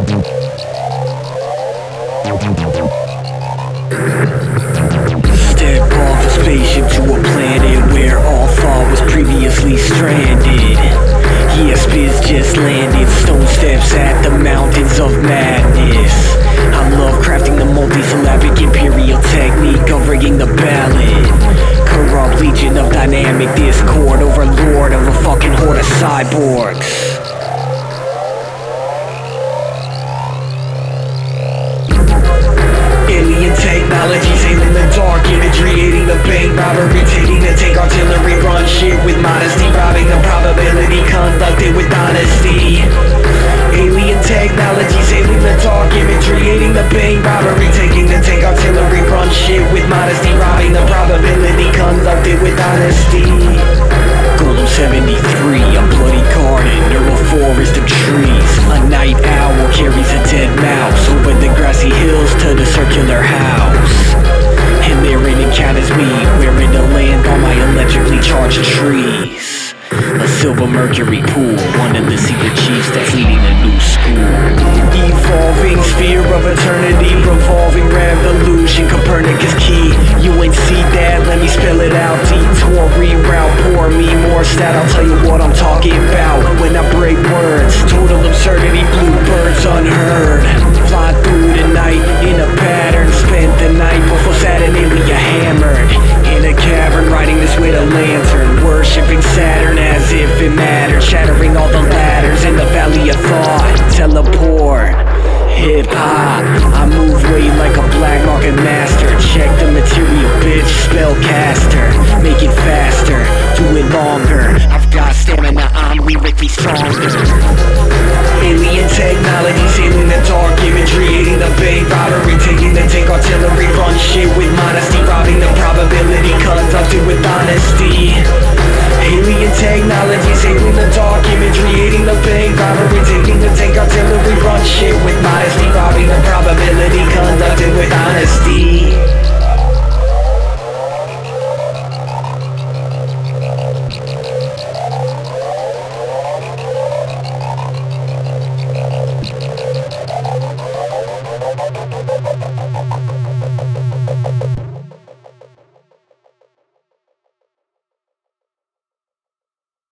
Step off a spaceship to a planet where all thought was previously stranded. Yes, Spiz just landed, stone steps at the mountains of madness. I love crafting the multisyllabic imperial technique of rigging the ballad. Corrupt legion of dynamic discord, overlord of a fucking horde of cyborgs. Alien technology, sailing the dark imagery, aiding the bank robbery, taking the tank artillery, run shit with modesty, robbing the probability, conducted with honesty. Alien technology, sailing the dark imagery, aiding the bank robbery, taking the tank artillery, run shit with modesty, robbing the probability, conducted with honesty. Golem 73, a bloody garden, near a forest of trees. Silver mercury pool, one of the secret chiefs that's leading a new school. Evolving sphere of eternity, revolving revolution, Copernicus key. You ain't see that, let me spell it out. Detour, reroute, pour me more stat. I'll tell you what I'm talking about when I break words. Total absurdity, bluebirds unheard. on the poor. Hip hop, I move weight like a black market master. Check the material, bitch, spell caster. Make it faster, do it longer. I've got stamina, I'm lyrically stronger. Alien technologies in the dark. humility conducted with honesty